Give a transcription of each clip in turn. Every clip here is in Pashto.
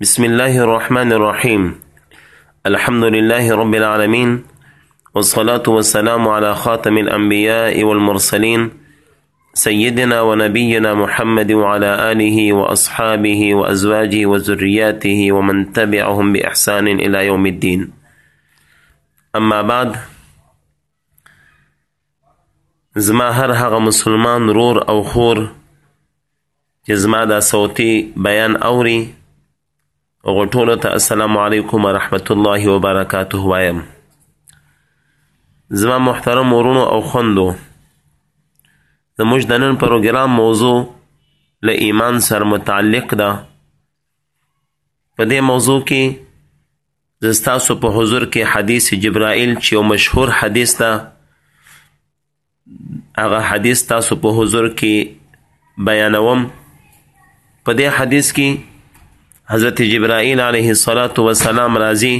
بسم الله الرحمن الرحيم الحمد لله رب العالمين والصلاة والسلام على خاتم الأنبياء والمرسلين سيدنا ونبينا محمد وعلى آله وأصحابه وأزواجه وزرياته ومن تبعهم بإحسان إلى يوم الدين أما بعد زما هر هغه مسلمان رور او خور چې زما دا صوتي بیان اوري هغو ټولو ته السلام علیکم ورحمت الله وبرکاته وایم زما محترم ورونو او خوندو زموږ د نن پروګرام موضوع له ایمان سره متعلق ده په دې موضوع کې زه ستاسو په حضور کې حدیث جبرائیل چې یو مشهور حدیث ده هغه حدیث تاسو په حضور کې بیانوم په دې حدیث کې حضرت جبرائیل علیه الصلاۃ والسلام راضی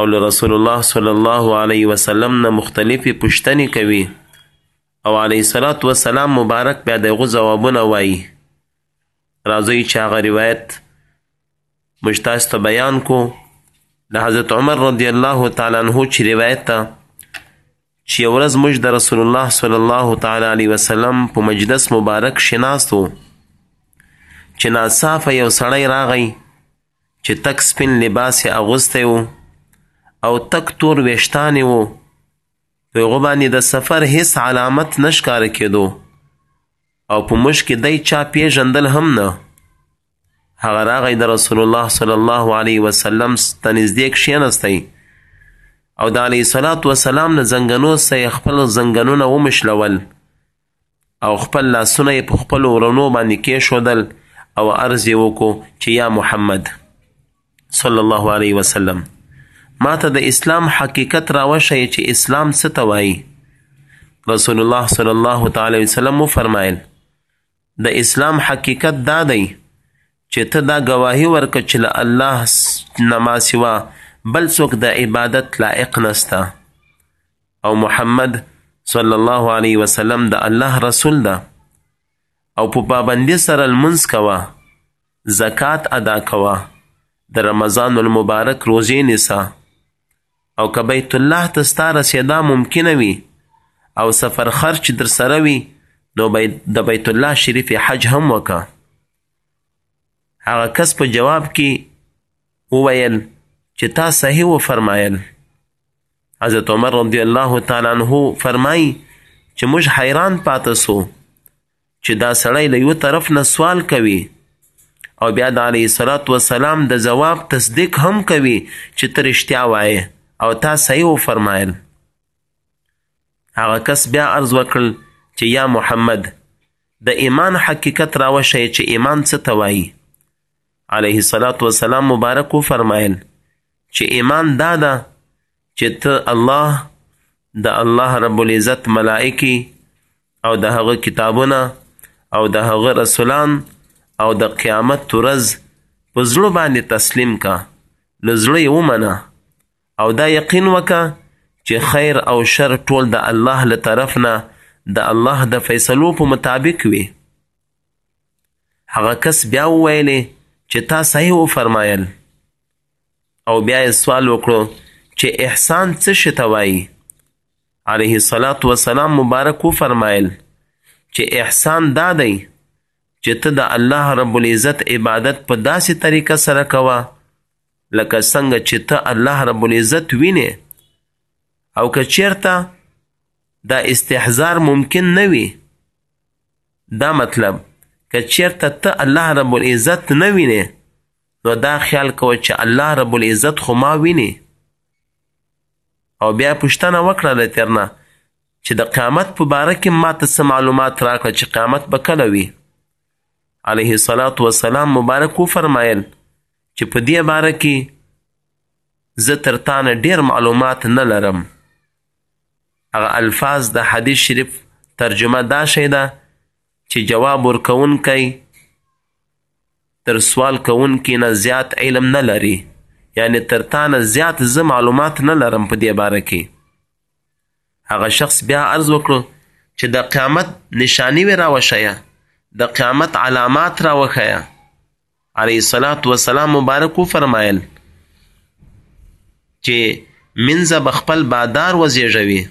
او له رسول الله صلی الله علیه وسلم نه مختلفې پوښتنې کوي او علیه الصلاۃ والسلام مبارک بیا دغه ځوابونه وایي راځي چې هغه روایت مشتاس ته بیان کو د حضرت عمر رضی الله تعالی عنہ چې روایت ته چې ورځ موږ د رسول الله صلی الله تعالی علیه وسلم په مجلس مبارک شناستو چې ناصافه یو سړی راغی چې تک سپین لباس یې اغوستی و او تک تور ویشتان یې و په هغه باندې د سفر هیڅ علامت نه ښکاره کېدو او په موږ کې دی چا پیژندل هم نه هغه راغی د رسول الله صلی الله علیه وسلم ته نږدې کښېنستی او د علیه صلات وسلام له زنګنو سه یې خپل زنګنونه ومشلول او خپل لاسونه یې په خپلو ورنو باندې کېښودل او عرض یې وکړو چې یا محمد صلی الله علیه وسلم ما ته د اسلام حقیقت راوښیه چې اسلام څه ته وایي رسول الله صلی الله تعالی وسلم وفرمایل د اسلام حقیقت دا دی چې ته دا گواهی ورکړه چې له الله نه ما سوا بل څوک د عبادت لایق نسته او محمد صلی الله علیه وسلم د الله رسول ده او په پابندی سره لمونځ کوه زکات ادا کوه د رمضان المبارک روزې نیسه او که بیت الله ته ستا رسېدا ممکنه وي او سفر خرچ در سره وي نو د بیت الله شریف حج هم وکه هغه کس په جواب کې وویل چې تا صحیح و فرمایل حضرت عمر رضی الله تعالی عنه فرمایي چې موږ حیران پاتې سو چې دا سړی له یو طرف نه سوال کوي او بیا د علیه الصلاۃ والسلام د جواب تصدیق هم کوي چې ته رښتیا وایې او تا صحیح وفرمایل هغه کس بیا عرض وکړ چې یا محمد د ایمان حقیقت راوښیه چې ایمان څه ته وایي علیه الصلاۃ والسلام مبارک وفرمایل چې ایمان دا ده چې ته الله د الله رب العزت ملائکی او د هغه کتابونه او د هغه رسولان او د قیامت ورځ په زړه باندې تسلیم کا له زړه یې ومنه او دا یقین وکړه چې خیر او شر ټول د الله له طرف نه د الله د فیصلو په مطابق وي هغه کس بیا وویلې چې تا صحیح وفرمایل او بیا یې سوال وکړو چې احسان څه شي ته وایي علیه الصلاة والسلام مبارک وفرمایل چې احسان دا دی چې ته د الله رب العزت عبادت په داسې طریقه سره کوه لکه څنګه چې ته الله رب العزت وینې او که چیرته دا استحضار ممکن نه وي دا مطلب که چیرته ته الله رب العزت نه وینې نو دا خیال کوه چې الله رب العزت خو ما ویني او بیا پوښتنه وکړه له ترنه چې د قیامت په باره کې ماته څه معلومات راکړه چې قیامت به کله وي علیه الصلاة والسلام مبارک وفرمایل چې په دې باره کې زه تر تا نه ډېر معلومات نه لرم هغه الفاظ د حدیث شریف ترجمه دا شی ده چې جواب ورکوونکی تر سوال کوونکي نه زیات علم نه لري یعنی تر تا نه زیات زه معلومات نه لرم په دې باره کې هغه شخص بیا عرض وکړو چې د قیامت نشانی وی راوښیه د قیامت علامات راوښیه علیه الصلاة والسلام مبارک فرمایل چې منځه به خپل بادار وزیږوي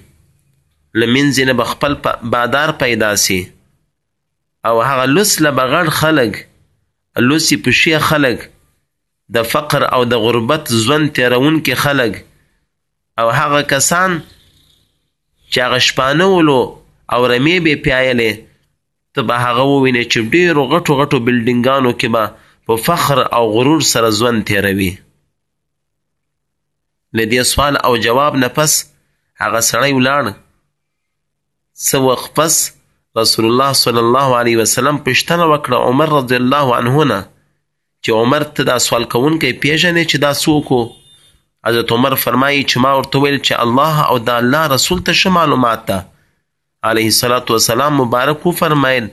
له منځې نه به خپل بادار پیدا سي او هغه لوس له بغړ خلک لوسی پشی خلک د فقر او د غربت ځوند تیرونکي خلک او هغه کسان چې هغه شپانه ولو او رمې به پیایلې ته به هغه ووینې چې ډیرو غټو غټو بلډینګانو کې به په فخر او غرور سره ځوند تیروي له دې سوال او جواب نه پس هغه سړی ولاړ څه وخت پس رسول الله صلی الله علیه وسلم پوښتنه وکړه عمر رضی الله عنه نه چې عمر ته دا سوال کوونکی پیژنې چې دا څوک حضرت عمر فرمایي چې ما ورته ویل چې الله او د الله رسول ته ښه معلومات ده علیه الصلاة والسلام مبارک وفرمایل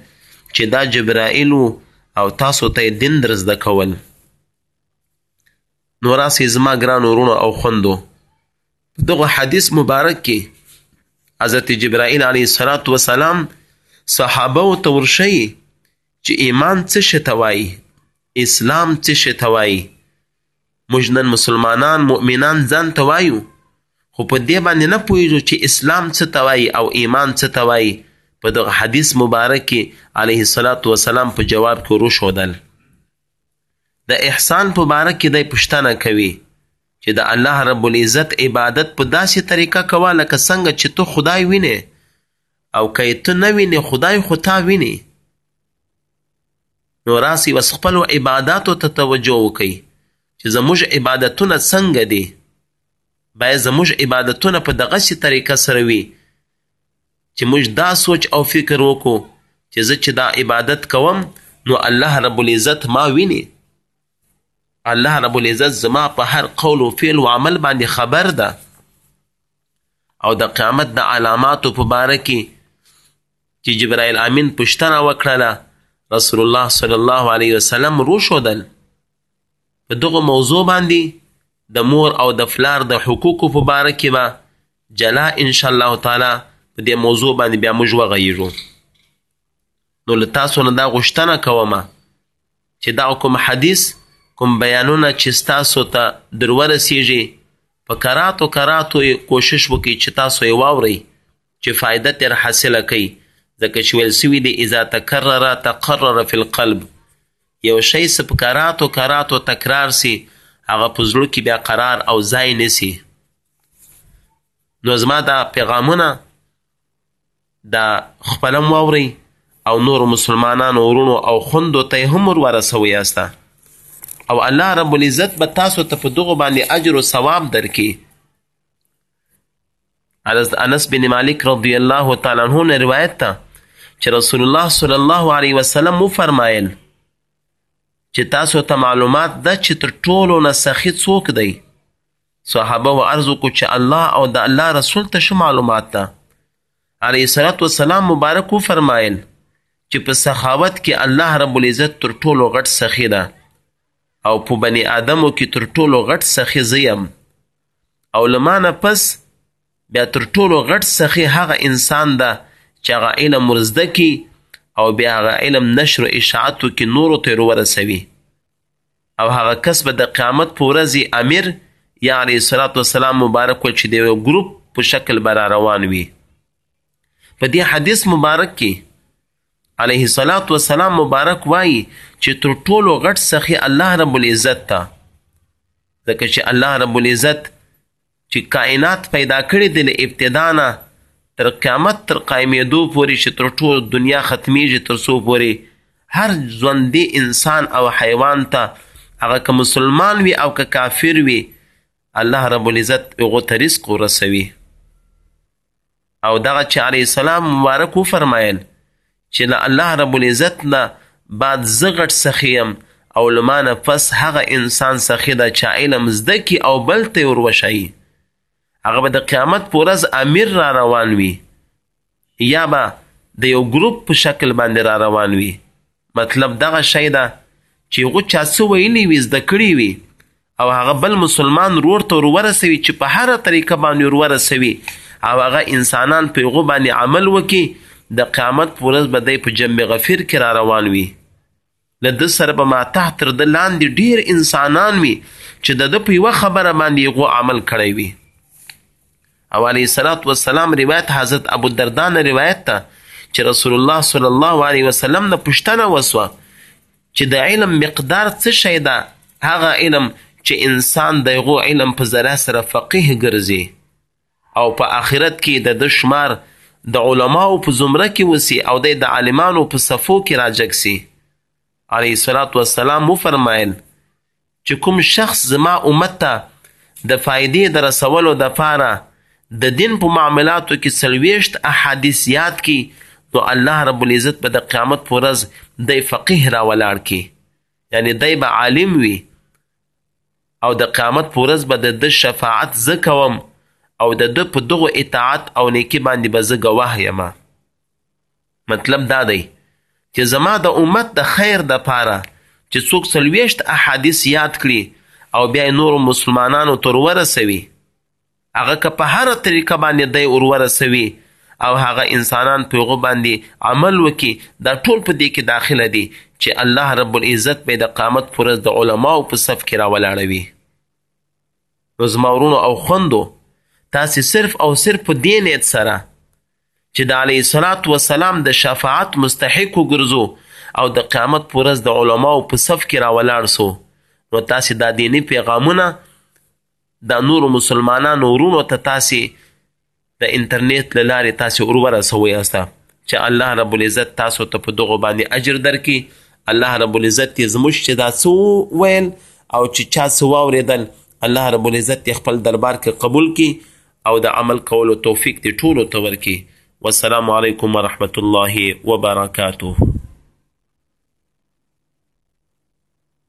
چې دا جبرائیل او تاسو ته یې دین در زده کول نو راسئ زما ګران ورونو او خوندو دغه حدیث مبارک کې حضرت جبرائیل علیه الصلاۃ والسلام صحابه او تورشي چې ایمان څه شتوای اسلام څه شتوای مجنن مسلمانان مؤمنان ځان توایو خو په دې باندې نه پوهیږو چې اسلام څه توای او ایمان څه توای په دغه حدیث مبارک کې علیه الصلاۃ والسلام په جواب کې وروښودل د احسان په باره کې دی پوښتنه کوي چې د الله رب العزت عبادت په داسې طریقه کوه لکه څنګه چې ته خدای وینې او که یې ته نه وینې خدای خو تا ویني نو راسي وس خپلو عباداتو ته توجه وکړئ چې زموږ عبادتونه څنګه دي باید زموږ عبادتونه په دغسې طریقه سره وي چې موږ دا سوچ او فکر وکړو چې زه چې دا عبادت کوم نو الله رب العزت ما ویني الله رب العزت زما په هر قول و فعل و عمل باندې خبر ده او د قیامت د علاماتو په باره کې چې جبرائیل امین پوښتنه وکړله رسول الله صلی الله علیه وسلم روښودل په دغه موضوع باندې د مور او د فلار د حقوقو په باره کې به جلا ان شاء الله تعالی په دې موضوع باندې بیا موږ وغږیږو نو له تاسو نه دا غوښتنه کومه چې دا کوم حدیث کوم بیانونه چې تاسو ته در ورسیږي په کراتو کراتو کوشش وکړئ چې تاسو یې واورئ چې فایده تر حاصله کړئ ځکه چې ویل سوي دي اذا تکرر تقرر فی القلب یو شی څه په کراتو کراتو تکرار سي هغه په زړه کې بیا قرار او ځای نیسي نو زما دا پیغامونه دا خپلم واورئ او نورو مسلمانانو ورونو او خوندو ته هم ور ورسوئ استا او الله رب العزت به تاسو ته په دغو باندې اجر او ثواب درکړي حضرت انس بن مالک رضی الله تعالی عنہ نه روایت ده چې رسول الله صلی الله علیه وسلم و فرمایل چې تاسو ته معلومات ده چې تر ټولو نه سخی څوک دی صحابه و عرض وکړو چې الله او د الله رسول ته ښه معلومات ده علیه الصلاة والسلام مبارک وفرمایل چې په سخاوت کې الله رب العزت تر ټولو غټ سخي ده او په بني آدمو کې تر ټولو غټ سخي زه یم او له ما نه پس بیا تر ټولو غټ سخي هغه انسان ده چې هغه علم ورزده کړي او بیا هغه علم نشر و اشاعتو کې نورو ته ورسوي او هغه کس به د قیامت په ورځ امیر یا علیه الصلاة والسلام مبارک و چې د یو ګروپ په شکل به را روان وي په دې حدیث مبارک کې علیه الصلاة والسلام مبارک وایي چې تر ټولو غټ سخي الله رب العزت ته ځکه چې الله رب العزت چې کائنات پیدا کړی دی له ابتدا نه تر قیامت تر قائمېدو پورې چې تر ټول دنیا ختمیږي تر څو پورې هر ژوندي انسان او حیوان ته هغه که مسلمان وي او که کافر وي الله رب العزت هغو ته رزق ورسوي او دغه چې علی السلام مبارک وفرمایل چې له الله رب العزت نه بعد زه غټ سخي یم او له ما نه پس هغه انسان سخي ده چې علم زده کړي او بل ته یې وروښایي هغه به د قیامت په ورځ امیر را روان وي یا به د یو ګروپ په شکل باندې را روان وي مطلب دغه شی ده چې هغه چا څه ویلي وي زده کړي وي او هغه بل مسلمان ورور ته ورورسوي چې په هره طریقه باندې ورورسوي او هغه انسانان په هغو باندې عمل وکړي د قیامت په ورځ به دی په جنب غفیر کې را روان وي له ده سره به ما تحت تر ده لاندې ډیر انسانان وي چې د ده په یوه خبره باندې هغو عمل کړی وي او علیه صلات وسلام روایت حضرت ابو دردان روایت ته چې رسول الله صلی الله علیه وسلم نه پوښتنه وسوه چې د علم مقدار څه شی ده؟ هغه علم چې انسان د هغو علم په ذرا سره فقیه ګرځي او په آخرت کې د د شمار د علماو په زمره کې وسی او د د عالمانو په صفو کې راجګ سي علیه الصلاة والسلام وفرمایل چې کوم شخص زما امت ته د فائدې د رسولو د پاره د دین په معاملاتو کې څلوېښت احادیث یاد کی نو الله رب العزت به د قیامت پر ورځ دی فقیه را ولاړ کی یعنی دی به عالم وي او د قیامت پر ورځ به د ده شفاعت زه کوم او د ده په دغو اطاعت او نیکي باندې به زه ګواه یم مطلب دا دی چې زما د امت د خیر د پاره چې څوک څلوېښت احادیث یاد کړي او بیا یې نورو مسلمانانو ته ورورسوي هغه که په هره طریقه باندې دی ورورسوي او هغه انسانان په هغو باندې عمل وکړي دا ټول په دې کې داخله دي چې الله رب العزت به د قامت پر ورځ د علماو په صف کې راولاړوي نو زما ورونو او خوندو تاسې صرف او صرف په دې نیت سره چې د علیه الصلاة والسلام د شفاعت مستحق وګرځو او د قیامت پر ورځ د علماو په صف کې راولاړ سو نو تاسې دا دیني پیغامونه د نورو مسلمانانو ورونو ته تاسې د انټرنیټ له لارې تاسې ور ورسوئ استه چې الله رب العزت تاسو ته په دغو باندې اجر درکړي الله رب العزت یې زموږ چې دا څه وویل او چې چا څه واورېدل الله رب العزت یې خپل دربار کې قبول کړي او د عمل کولو توفیق دې ټولو ته ورکړي والسلام علیکم ورحمت الله وبرکاته